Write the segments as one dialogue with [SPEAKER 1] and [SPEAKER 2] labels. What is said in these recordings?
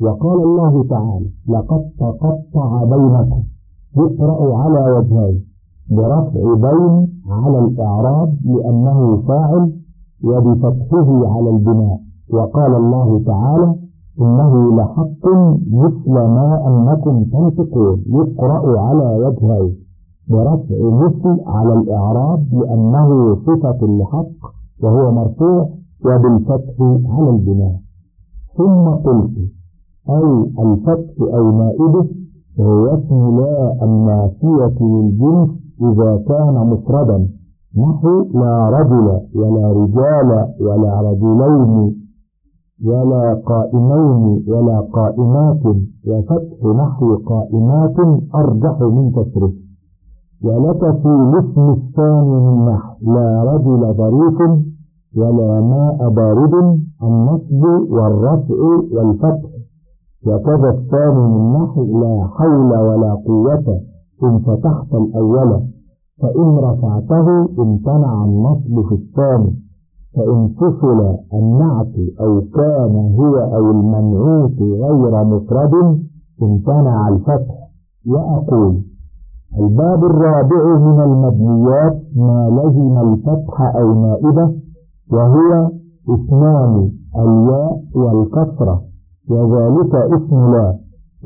[SPEAKER 1] وقال الله تعالى لقد تقطع بينكم يقرأ على وجهين برفع بين على الإعراب لأنه فاعل وبفتحه على البناء. وقال الله تعالى إنه لحق مثل ما أنكم تنطقون يقرأ على وجهين برفع مثل على الإعراب لأنه صفة لحق وهو مرفوع وبالفتح على البناء. ثم قلت أي الفتح أو نائبه هو اسم لا النافية للجنس إذا كان مفردا. نحو لا رجل ولا رجال ولا رجلين ولا قائمين ولا قائمات وفتح نحو قائمات أرجح من كسره. ولك في الاسم الثاني من نحو لا رجل ظريف ولا ماء بارد النصب والرفع والفتح. وكذا الثاني من نحو لا حول ولا قوة إن فتحت الأول فإن رفعته امتنع النصب في الثاني فإن فصل النعت أو كان هو أو المنعوت غير مفرد امتنع الفتح. وأقول الباب الرابع من المبنيات ما لزم الفتح أو نائبة وهو إثنان الياء والكسرة. وذلك اسم لا.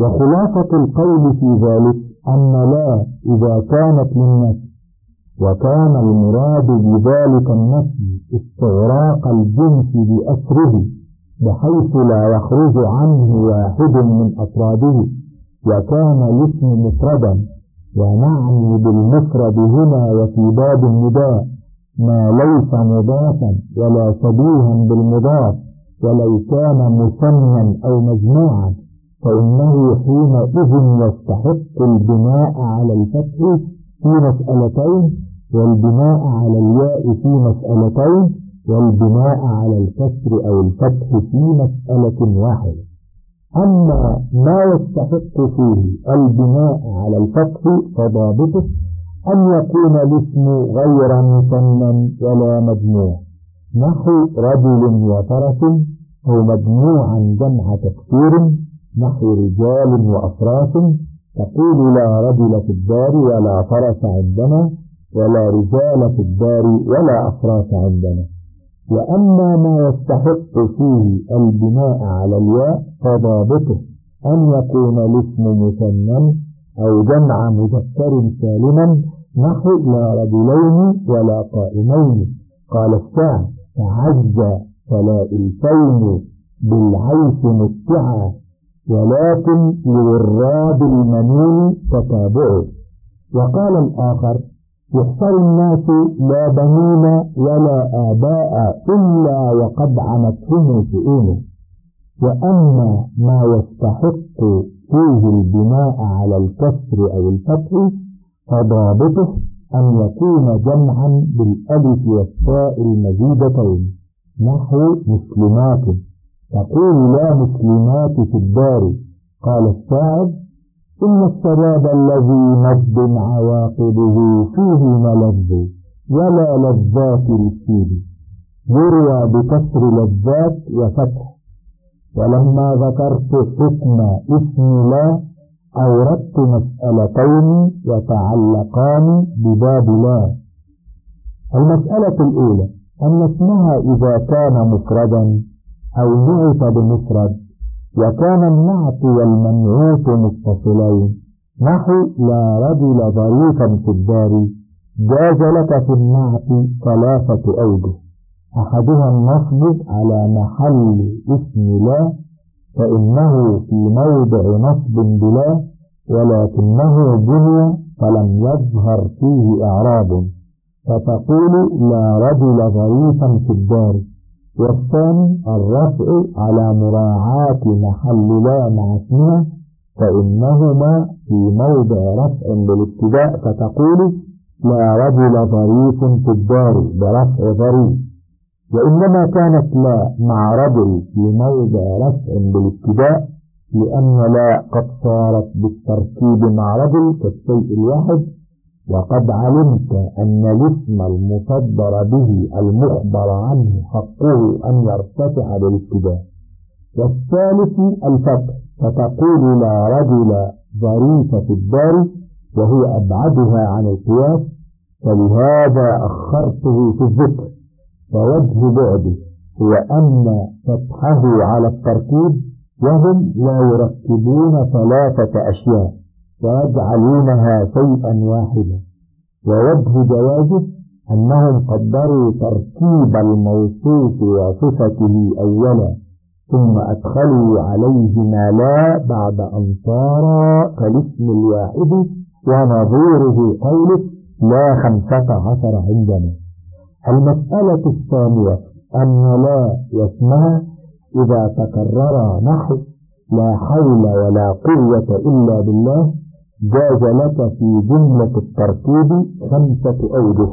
[SPEAKER 1] وخلاصة القول في ذلك أن لا إذا كانت للنفس وكان المراد بذلك النفي استغراق الجنس بأسره بحيث لا يخرج عنه واحد من أفراده وكان الاسم مفردا ونعني بالمفرد هنا وفي باب النداء ما ليس مضافا ولا شبيها بالمضاف. ولو كان مثنى أو مجموعا فإنه حينئذ يستحق البناء على الفتح في مسألتين والبناء على الياء في مسألتين والبناء على الكسر أو الفتح في مسألة واحدة. أما ما يستحق فيه البناء على الفتح فضابطه أن يكون الاسم غير مثنى ولا مجموع. نحو رجل وفرس أو مجموعا جمع تكثير نحو رجال وأفراس تقول لا رجل في الدار ولا فرس عندنا ولا رجال في الدار ولا أفراس عندنا. وأما ما يستحق فيه البناء على الياء فضابطه أن يكون الاسم مثنى أو جمع مذكر سالما نحو لا رجلين ولا قائمين. قال الشاعر تعز فلا بالعيش متعا ولكن لوراد المنون تتابعه. وقال الآخر يحشر الناس لا بنين ولا آباء إلا وقد عنتهم شؤونه وأما ما يستحق فيه البناء على الكسر أو الفتح فضابطه أن يكون جمعا بالألف والتاء المزيدتين نحو مسلمات. تقول لا مسلمات في الدار. قال الشاعر إن الشباب الذي نبض عواقبه فيه ملذ ولا لذات للسيد. يروى بكسر لذات وفتح. ولما ذكرت حكم اسم لا أوردت مسألتين يتعلقان بباب لا المسألة الأولى أن اسمها إذا كان مفردا أو نعت بمفرد وكان النعت والمنعوت متصلين. نحو لا رجل ظريفا في الدار جاز لك في النعت ثلاثة أوجه. أحدها النصب على محل اسم لا فإنه في موضع نصب بلا. ولكنه بني فلم يظهر فيه إعراب. فتقول لا رجل ظريفا في الدار. والثاني الرفع على مراعاة محل لا مع اسمها فإنهما في موضع رفع بالابتداء فتقول لا رجل ظريف في الدار برفع ظريف وإنما كانت لا مع رجل في موضع رفع بالابتداء لأن لا قد صارت بالتركيب مع رجل كالشيء الواحد وقد علمت أن الاسم المصدر به المخبر عنه حقه أن يرتفع بالابتداء والثالث الفتح فتقول لا رجل ظريف في الدار وهو أبعدها عن القياس فلهذا أخرته في الذكر. ووجه بعده هو أن فتحه على التركيب وهم لا يركبون ثلاثة أشياء ويجعلونها شيئا واحدا ووجه جوازه أنهم قدروا تركيب الموصوف وصفته أولا ثم أدخلوا عليه ما لا بعد أن صار كالاسم الواحد ونظيره قوله لا خمسة عشر عندنا. المسألة الثانية أن لا واسمها إذا تكرر نحو لا حول ولا قوة إلا بالله جاز لك في جملة التركيب خمسة أوجه.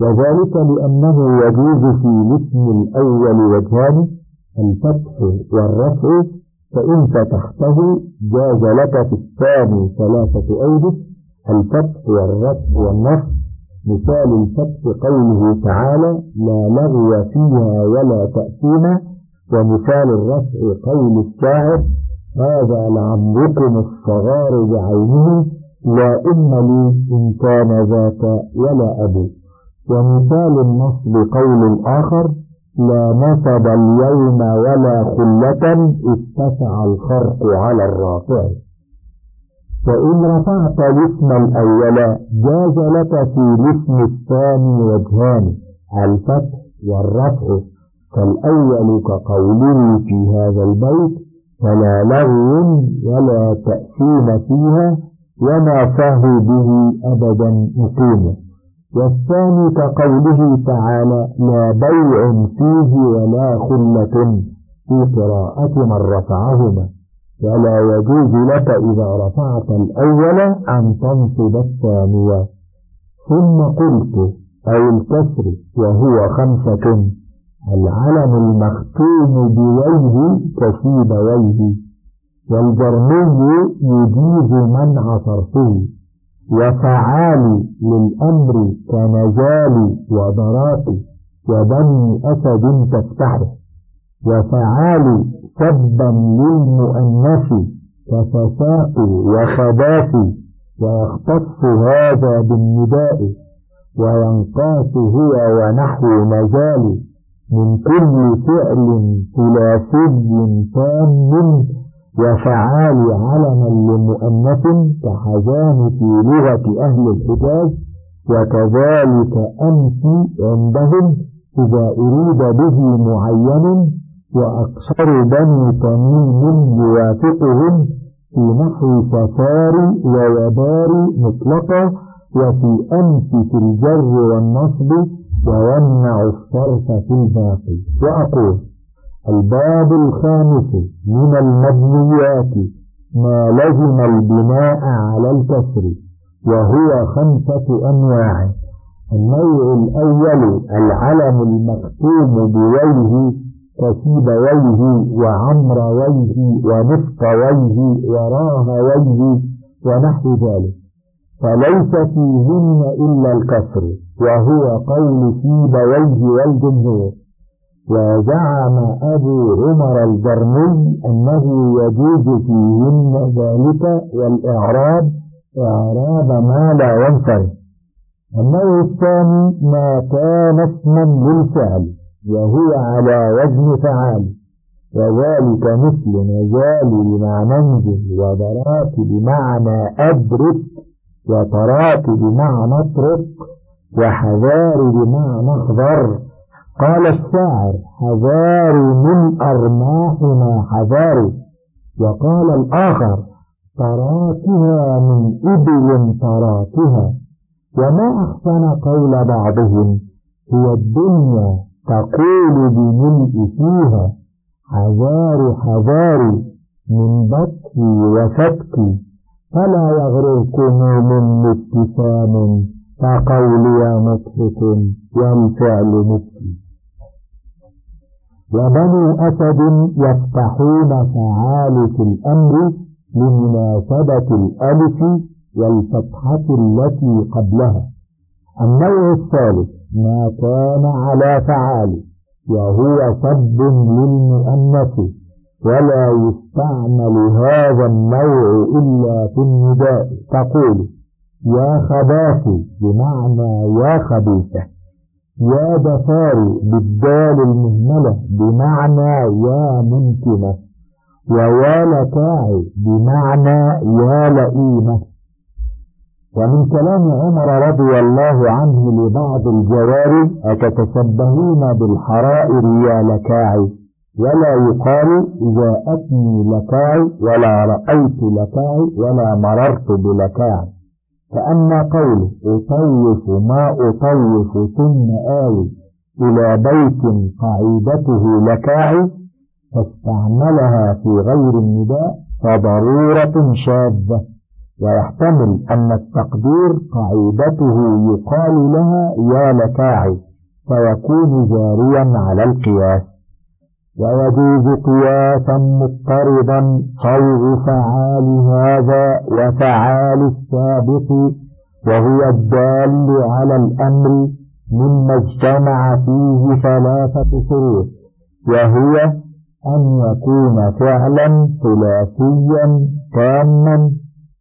[SPEAKER 1] وذلك لأنه يجوز في الاسم الأول وجهان الفتح والرفع فإن فتحته جاز لك في الثاني ثلاثة أوجه الفتح والرفع والنصب. مثال الفتح قوله تعالى لا لغو فيها ولا تأثيما ومثال الرفع قول الشاعر هذا لعمركم الصغار بعينه لا أم لي إن كان ذاك ولا أبو. ومثال النصب قول الآخر لا نصب اليوم ولا خلة اتسع الخرق على الرافع. فإن رفعت الاسم الأول جاز لك في الاسم الثاني وجهان الفتح والرفع. فالأول كقوله في هذا البيت فلا لغو ولا تأثيم فيها وما فاه به أبدا مقيم. والثاني كقوله تعالى لا بيع فيه ولا خلة في قراءة من رفعهما ولا يجوز لك إذا رفعت الأول أن تنصب الثانية ثم قلت أو الكسر وهو خمسة العلم المختوم بوجه كشيب وجه والجرمي يجيز منع صرفه. وفعال للأمر كنجال وضراط وبني أسد تفتحه. وفعال سبا للمؤنث كفساق وخباث ويختص هذا بالنداء وينقاس هو ونحو مجال من كل فعل ثلاثي تام وفعال علما لمؤنث كحزان في لغة أهل الحجاز وكذلك أمس عندهم إذا أريد به معين وأكثر بني تميم يوافقهم في نحو سفار ووبار مطلقة وفي أمس في الجر والنصب ويمنع الصرف في الباقي وأقول الباب الخامس من المبنيات ما لزم البناء على الكسر وهو خمسة أنواع. النوع الأول العلم المكتوم بوجه كسيب وجه وعمر وجه ونفق وجه وراه وجه ونحو ذلك. فليس فيهن إلا الكسر. وهو قول سيب وجه والجمهور. وزعم أبو عمر الجرمي أنه يجوز فيهن ذلك والإعراب إعراب ما لا ينفرد النوع الثاني ما كان اسما للفعل وهو على وزن فعال. وذلك مثل نزال بمعنى انزل وضرات بمعنى أدرك وطرات بمعنى أترك. وحذار بمعنى اخضر قال الشاعر حذار من أرماحنا حذار. وقال الآخر طراتها من إبل طراتها. وما أحسن قول بعضهم هي الدنيا تقول بملء فيها. حذار حذار من بطي وفتكي. فلا يغرركم من ابتسام كقولي مضحك والفعل مبكي وبنو أسد يفتحون فعال في الأمر لمناسبة الألف والفتحة التي قبلها. النوع الثالث ما كان على فعال وهو صب للمؤنث. ولا يستعمل هذا النوع إلا في النداء. تقول يا خباثي بمعنى يا خبيثة يا دفاري بالدال المهملة بمعنى يا ممكنة ويا لكاعي بمعنى يا لئيمة. ومن كلام عمر رضي الله عنه لبعض الجواري أتتشبهون بالحرائر يا لكاعي ولا يقال جاءتني لكاعي ولا رأيت لكاعي ولا مررت بلكاعي فأما قوله أطوف ما أطوف ثم آوي إلى بيت قاعدته لكاعي فاستعملها في غير النداء فضرورة شاذة. ويحتمل أن التقدير قاعدته يقال لها يا لكاعي فيكون جاريا على القياس. ويجوز قياسا مضطردا صوغ فعال هذا وفعال السابق وهو الدال على الأمر مما اجتمع فيه ثلاثة شروط وهي أن يكون فعلا ثلاثيا تاما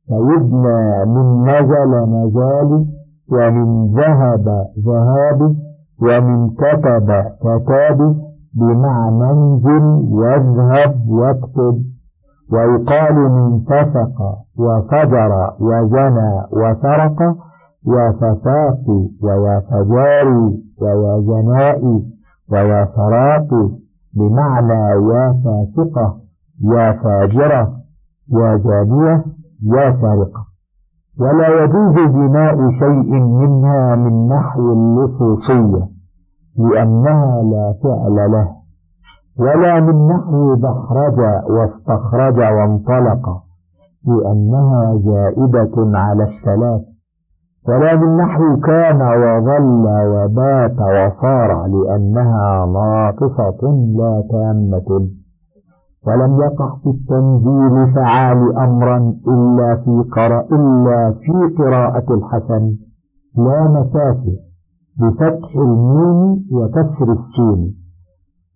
[SPEAKER 1] فيبنى من نزل نزال ومن ذهب ذهاب ومن كتب كتاب بمعنى انزل واذهب واكتب ويقال من فسق وفجر وزنى وسرق يا ويا فجاري ويا جنائي ويا سراقي بمعنى يا فاسقة يا فاجرة يا زانية يا سارقة ولا يجوز بناء شيء منها من نحو اللصوصية. لأنها لا فعل له ولا من نحو بحرج واستخرج وانطلق لأنها زائدة على الثلاث ولا من نحو كان وظل وبات وصار لأنها ناقصة لا تامة ولم يقع في التنزيل فعال أمرا إلا في قراءة إلا في قراءة الحسن لا مسافه بفتح الميم وكسر السين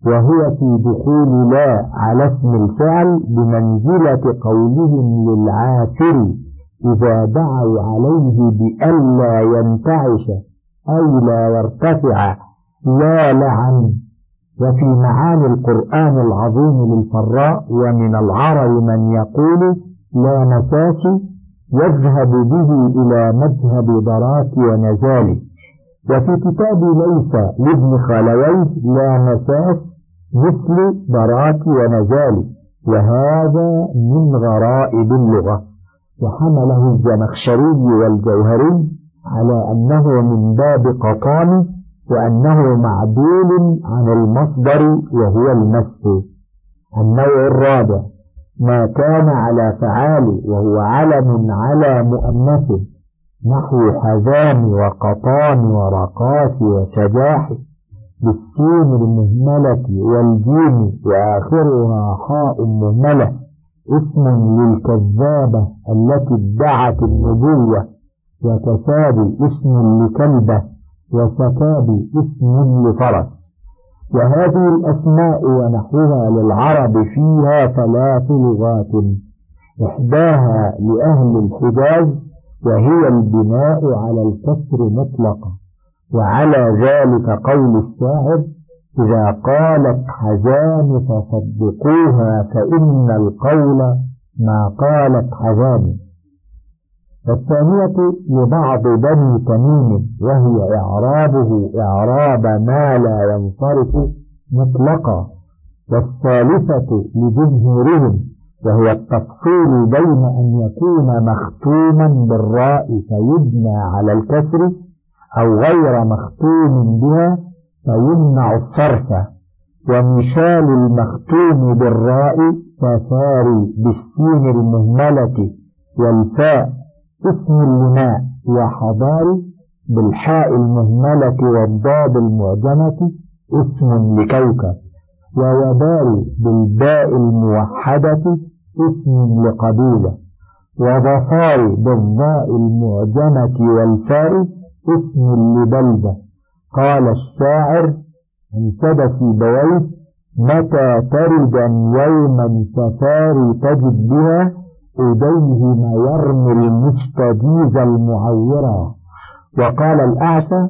[SPEAKER 1] وهو في دخول لا على اسم الفعل بمنزلة قولهم للعاشر إذا دعوا عليه بألا ينتعش أو لا يرتفع لا لعن. وفي معاني القرآن العظيم للفراء ومن العرب من يقول لا مساس يذهب به إلى مذهب ضراك ونزال وفي كتاب ليس لابن خالويه لا مساس مثل ضراك ونزال وهذا من غرائب اللغة. وحمله الزمخشري والجوهري على أنه من باب قطان وأنه معدول عن المصدر وهو المس. النوع الرابع ما كان على فعال وهو علم على مؤنث نحو حزام وقطان ورقاس وسجاح بالسين المهملة والجيم وآخرها حاء مهملة اسم للكذابة التي ادعت النبوة وكساب اسم لكلبة وسكاب اسم لفرس. وهذه الأسماء ونحوها للعرب فيها ثلاث لغات إحداها لأهل الحجاز وهي البناء على الكسر مطلقا. وعلى ذلك قول الشاعر إذا قالت حزان فصدقوها فإن القول ما قالت حزان. والثانية لبعض بني تميم وهي إعرابه إعراب ما لا ينصرف مطلقا. والثالثة لجمهورهم وهي التفصيل بين أن يكون مختوما بالراء فيبنى على الكسر أو غير مختوم بها فيمنع الصرف. ومثال المختوم بالراء كفاري بالسين المهملة والفاء اسم الماء وحضاري بالحاء المهملة والضاد المعجمة اسم لكوكب. ووباري بالباء الموحدة اسم لقبيلة وظفاري بالضاء المعجمة والفاء اسم لبلدة. قال الشاعر انتبه في بويت متى تردا يوما سفاري تجد بها إليه ما يرمي المستجيز المعورا وقال الأعشى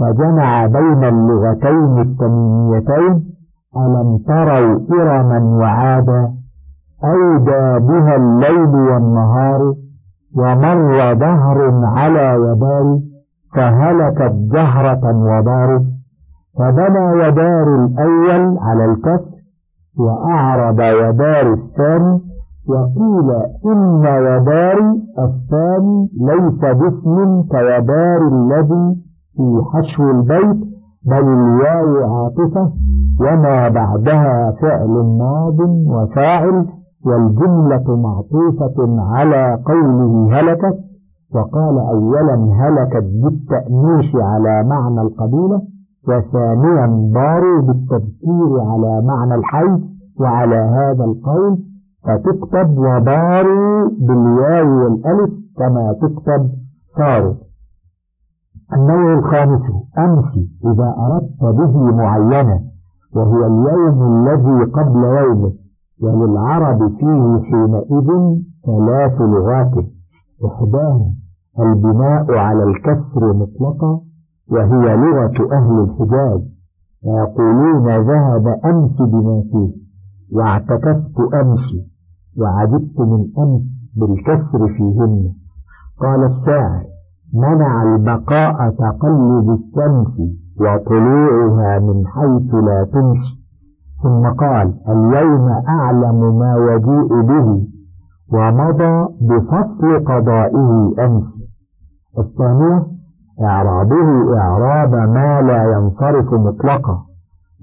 [SPEAKER 1] فجمع بين اللغتين التميميتين ألم تروا إرما وعادا؟ أودى بها الليل والنهار ومر دهر على يدار فهلكت جهرة ودار فبنى يدار الأول على الكسر وأعرض يدار الثاني وقيل إن يدار الثاني ليس باسم كيدار الذي في حشو البيت بل الواو عاطفة وما بعدها فعل ماض وفاعل والجملة معطوفة على قوله هلكت وقال أولا هلكت بالتأنيش على معنى القبيلة وثانيا ضاروا بالتذكير على معنى الحي وعلى هذا القول فتكتب وضاروا بالواو والألف كما تكتب صاروا النوع الخامس أمس إذا أردت به معينة وهو اليوم الذي قبل يومه. وللعرب فيه حينئذ ثلاث لغات. إحداها البناء على الكسر مطلقا وهي لغة أهل الحجاز. فيقولون ذهب أمس بما فيه واعتكفت أمس وعجبت من أمس بالكسر فيهن. قال الشاعر منع البقاء تقلب الشمس وطلوعها من حيث لا تمشي ثم قال اليوم أعلم ما يجيء به ومضى بفصل قضائه أمس. الثانية إعرابه إعراب ما لا ينصرف مطلقا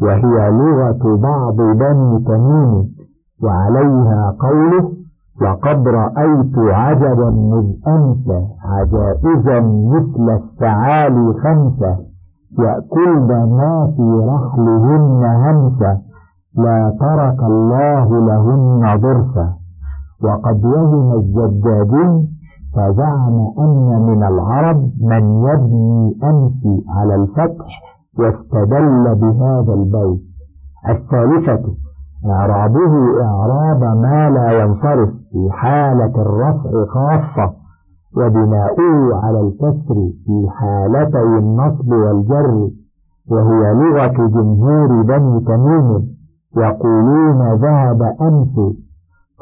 [SPEAKER 1] وهي لغة بعض بني تميم وعليها قوله وقد رأيت عجبا مذ أمس عجائزا مثل السعالي خمسة يأكلن ما في رحلهن همسة. لا ترك الله لهن ضرسا وقد وهم الزجاجين فزعم أن من العرب من يبني أمس على الفتح واستدل بهذا البيت. الثالثة إعرابه إعراب ما لا ينصرف في حالة الرفع خاصة وبناؤه على الكسر في حالتي النصب والجر وهي لغة جمهور بني تميم. يقولون ذهب أمس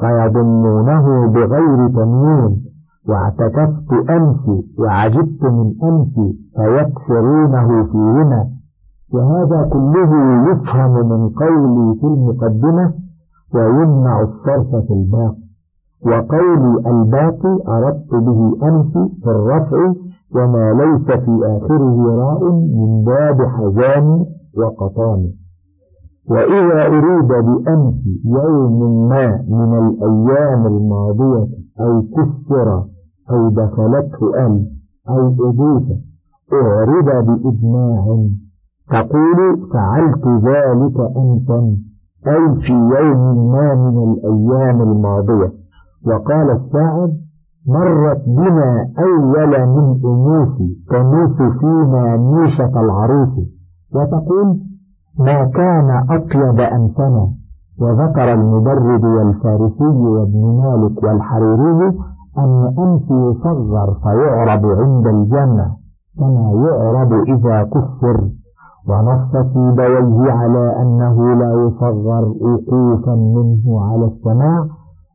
[SPEAKER 1] فيظنونه بغير تمييز واعتكفت أمس وعجبت من أمس فيكسرونه فيهما وهذا كله يفهم من قولي في المقدمة ويمنع الصرف في الباقي وقولي الباقي أردت به أمس في الرفع وما ليس في آخره راء من باب حزان وقطان وإذا أريد بأمس يوم ما من الأيام الماضية أو كسر أو دخلته أل أو أضيف أعرب بإجماع تقول فعلت ذلك أمسا أي في يوم ما من الأيام الماضية. وقال الشاعر مرت بنا أول من أنوف تنوف فينا نيشة العروس. وتقول ما كان أطيب أمسنا وذكر المبرد والفارسي وابن مالك والحريري أن أمس يصغر فيعرب عند الجنة كما يعرب إذا كفر. ونص في بويه على أنه لا يصغر وقوفا منه على السماع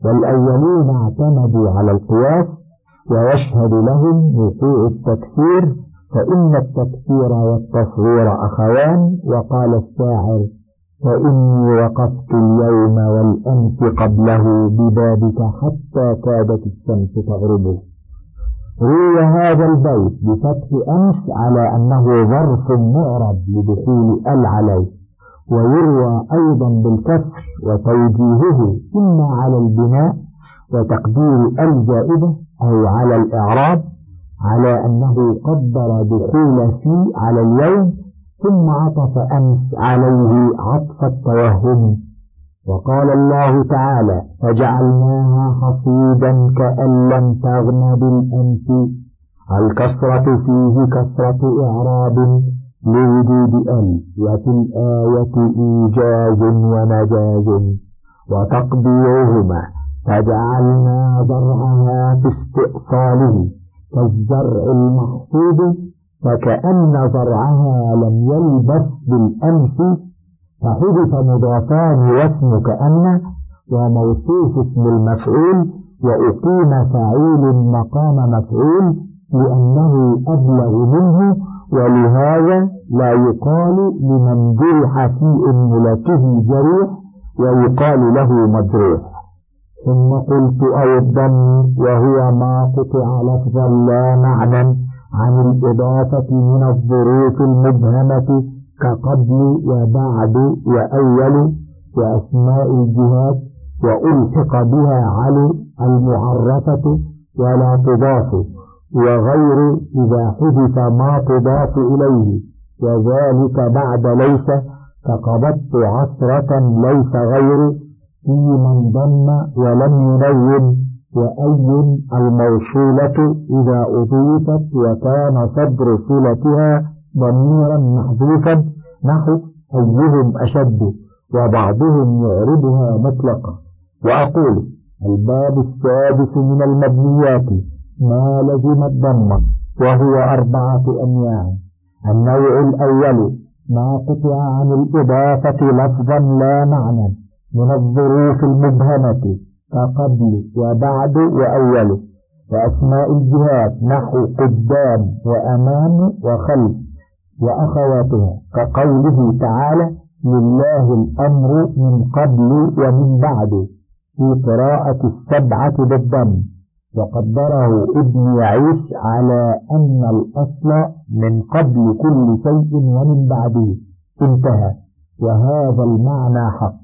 [SPEAKER 1] والأولون اعتمدوا على القياس ويشهد لهم وقوع التكفير فإن التكفير والتصغير أخوان وقال الشاعر فإني وقفت اليوم والأمس قبله ببابك حتى كادت الشمس تغرب روي هذا البيت بفتح أمس على أنه ظرف معرب لدخول ال عليه ويروى أيضا بالكسر وتوجيهه إما على البناء وتقدير الزائدة أو على الإعراب على أنه قدر دخول في على اليوم ثم عطف أمس عليه عطف التوهم. وقال الله تعالى فجعلناها حصيدا كأن لم تغن بالأمس. الكسرة فيه كسرة إعراب لوجود ال وفي الآية إيجاز ومجاز. وتقديرهما فجعلنا زرعها في استئصاله. كالزرع المحصود فكأن زرعها لم يلبث بالأمس فحدث مضافان واسم كأن وموصوف اسم المفعول وأقيم فعيل مقام مفعول لأنه أبلغ منه ولهذا لا يقال لمن جرح في أملته جريح ويقال له مجروح. ثم قلت أو الضم وهو ما قطع لفظا لا معنى عن الإضافة من الظروف المبهمة كقبل وبعد وأول وأسماء الجهات وألحق بها علي المعرفة ولا تضاف وغير إذا حدث ما تضاف إليه وذلك بعد ليس فقبضت عصرة ليس غير في من ضم ولم ينون وأي الموصولة إذا أضيفت وكان صدر صلتها ضميرا محذوفا نحو أيهم أشد وبعضهم يعربها مطلقا. وأقول الباب السادس من المبنيات ما لزم الضمة وهو أربعة أنواع النوع الأول ما قطع عن الإضافة لفظا لا معنى. من الظروف المبهمة كقبل وبعد وأول وأسماء الجهات نحو قدام وأمام وخلف وأخواتها كقوله تعالى لله الأمر من قبل ومن بعد في قراءة السبعة بالضم وقدره ابن يعيش على أن الأصل من قبل كل شيء ومن بعده انتهى. وهذا المعنى حق.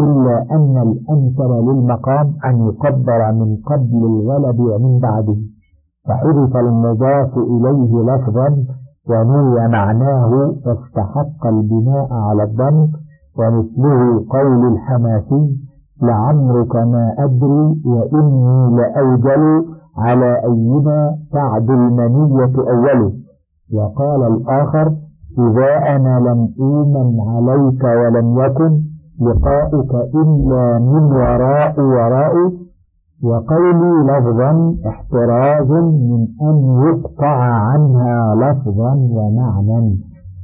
[SPEAKER 1] إلا أن الأمثل للمقام أن يقدر من قبل الغلب ومن بعده. فحذف المضاف إليه لفظا ونوي معناه فاستحق البناء على الضم ومثله قول الحماسي لعمرك ما أدري وإني لأوجل على أينا تعد المنية أوله. وقال الآخر إذا أنا لم أومن عليك ولم يكن لقاؤك إلا من وراء وراء وقولي لفظا احتراز من أن يقطع عنها لفظا ومعنى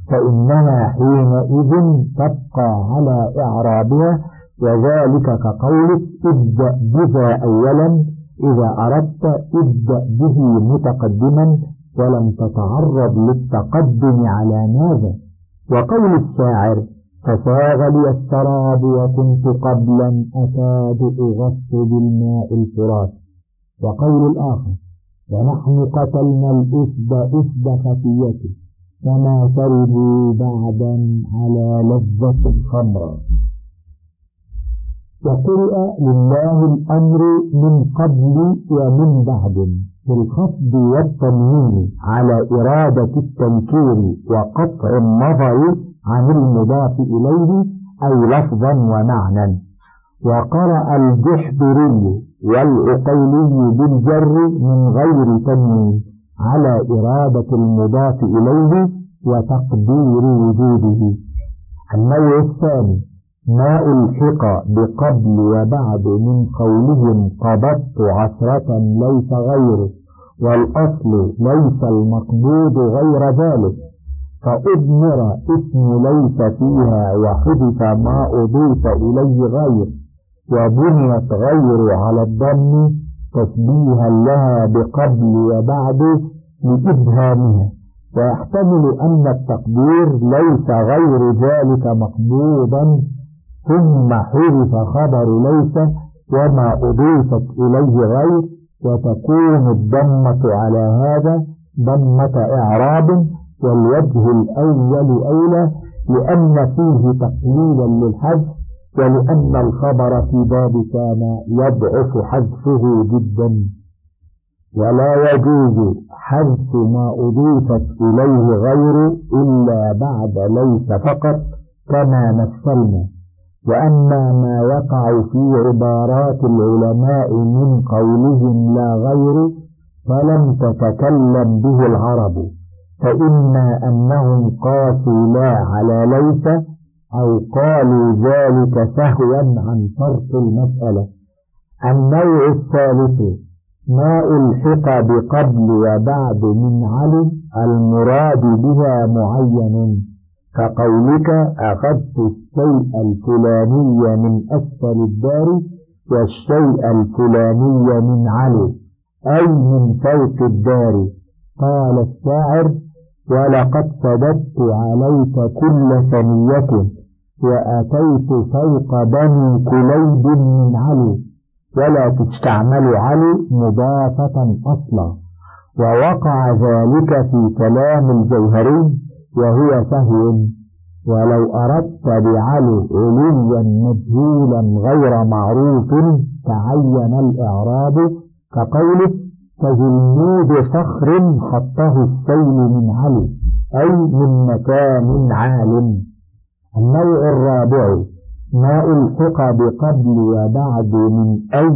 [SPEAKER 1] فإنها حينئذ تبقى على إعرابها وذلك كقولك ابدأ بذا أولا إذا أردت ابدأ به متقدما ولم تتعرض للتقدم على ماذا؟ وقول الشاعر فساغ لي السراب وكنت قبلا أكاد أغص بالماء الفرات. وقول الآخر ونحن قتلنا الأسد أسد خفيته فما شربوا بعدا على لذة الخمر وقرئ لله الأمر من قبل ومن بعد بالخفض والتنوين على إرادة التنكير وقطع النظر عن المضاف إليه أي لفظا ومعنى وقرأ الجحدري والعقيلي بالجر من غير تنوين على إرادة المضاف إليه وتقدير وجوده. النوع الثاني ما ألحق بقبل وبعد من قولهم قبضت عشرة ليس غيره والأصل ليس المقبوض غير ذلك. فأضمر اسم ليس فيها وحدث ما أضيف إليه غير وبنيت غير على الضم تشبيها لها بقبل وبعد لإبهامها. ويحتمل أن التقدير ليس غير ذلك مقبوضا ثم حذف خبر ليس وما أضيفت إليه غير وتكون الضمة على هذا ضمة إعراب والوجه الأول أولى لأن فيه تقليلا للحذف ولأن الخبر في باب كان يضعف حذفه جدا. ولا يجوز حذف ما أضيفت إليه غير إلا بعد ليس فقط كما مثلنا. وأما ما يقع في عبارات العلماء من قولهم لا غير فلم تتكلم به العرب. فإما أنهم قاسوا لا على ليس أو قالوا ذلك سهوا عن فرق المسألة. النوع الثالث ما ألحق بقبل وبعد من علم المراد بها معين. كقولك أخذت الشيء الفلاني من أسفل الدار والشيء الفلاني من علي أي من فوق الدار. قال الشاعر ولقد سددت عليك كل ثنية وأتيت فوق بني كليب من علي ولا تستعمل علي مضافة أصلا ووقع ذلك في كلام الجوهري وهو سهو ولو أردت بعلي علوا مجهولا غير معروف تعين الإعراب كقوله كجلمود صخر خطه السيل من علي أي من مكان عال. النوع الرابع ما ألحق بقبل وبعد من أي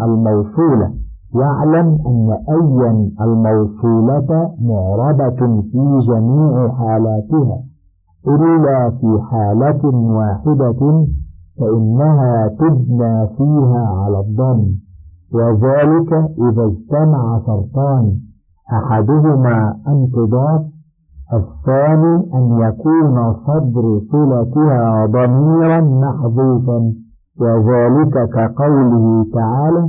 [SPEAKER 1] الموصولة واعلم أن أيا الموصولة معربة في جميع حالاتها. إلا في حالة واحدة فإنها تبنى فيها على الضم. وذلك إذا اجتمع شرطان. أحدهما أن تضاف الثاني أن يكون صدر صلتها ضميرا محذوفا وذلك كقوله تعالى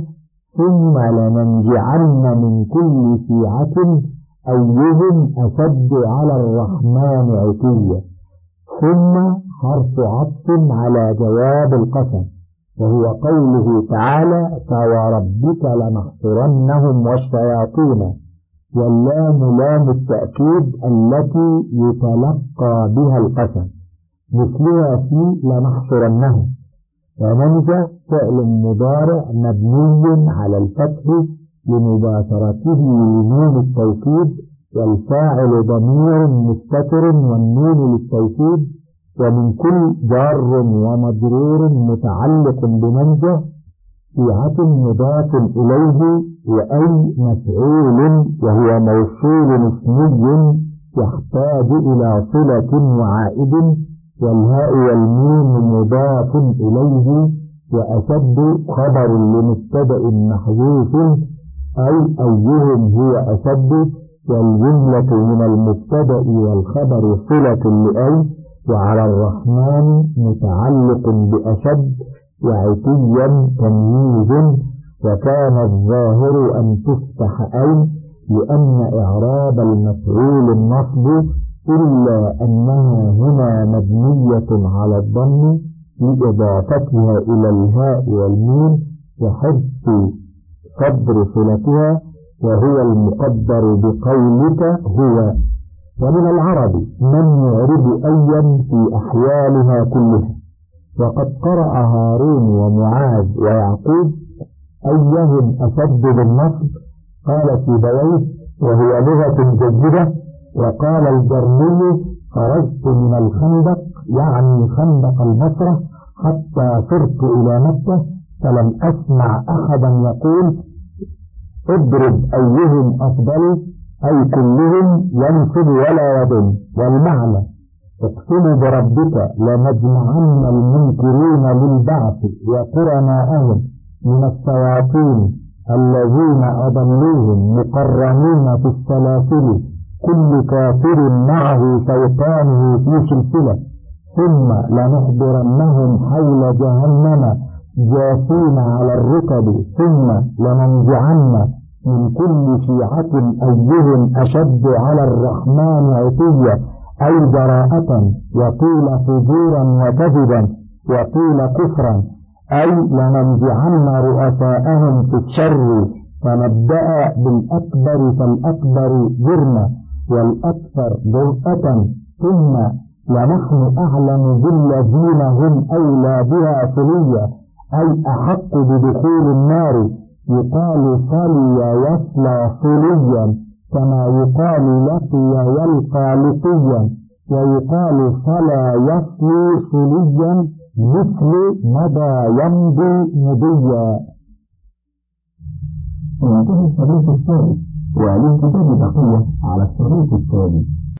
[SPEAKER 1] ثم لننزعن من كل شيعة أيهم أشد على الرحمن عتيا ثم حرف عطف على جواب القسم. وهو قوله تعالى فوربك لنحصرنهم والشياطين واللام لام التأكيد التي يتلقى بها القسم مثلها في لنحصرنهم وننجى فعل مضارع مبني على الفتح لمباشرته لنون التوكيد والفاعل ضمير مستتر والنون للتوكيد ومن كل جار ومجرور متعلق بمنجة شيعة مضاف إليه وأي مفعول وهو موصول اسمي يحتاج إلى صلة وعائد والهاء والميم مضاف إليه وأشد خبر لمبتدأ محذوف أي أيهم هو أشد والجملة من المبتدأ والخبر صلة لأي وعلى الرحمن متعلق بأشد وعتيا تمييز وكان الظاهر أن تفتح أي لأن إعراب المفعول النصب إلا أنها هنا مبنية على الضم لإضافتها إلى الهاء والميم وحذف صدر صلتها وهو المقدر بقولك هو. ومن العرب من يعرب أيا في أحوالها كلها. وقد قرأ هارون ومعاذ ويعقوب أيهم أشد بالنصب؟ قال سيبويه وهي لغة جيدة. وقال الجرمي خرجت من الخندق يعني خندق البصرة حتى صرت إلى مكة فلم أسمع أحدا يقول اضرب أيهم أفضل أي كلهم ينصب ولا يضم والمعنى اقسم بربك لنجمعن المنكرين للبعث وقرناءهم من الشياطين الذين أضلوهم مقرنين في السلاسل. كل كافر معه شيطانه في سلسلة. ثم لنحضرنهم حول جهنم جاثين على الركب. ثم لننزعن من كل شيعة أيهم أشد على الرحمن عتيا أي جراءة وقيل فجورا وكذبا وقيل كفرا أي لننزعن رؤساءهم في الشر فنبدأ بالأكبر فالأكبر جرما والأكثر جرأة ثم لنحن أعلم بالذين هم أولى بها صليا أي أحق بدخول النار. يقال صلي يصلى صليا كما يقال لقي يلقى لقيا ويقال صلى يصلي صليا مثل مضى يمضي مضيا. وينتهي الحديث الثالث
[SPEAKER 2] وللكتاب بقية على الشريط الثاني